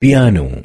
piano.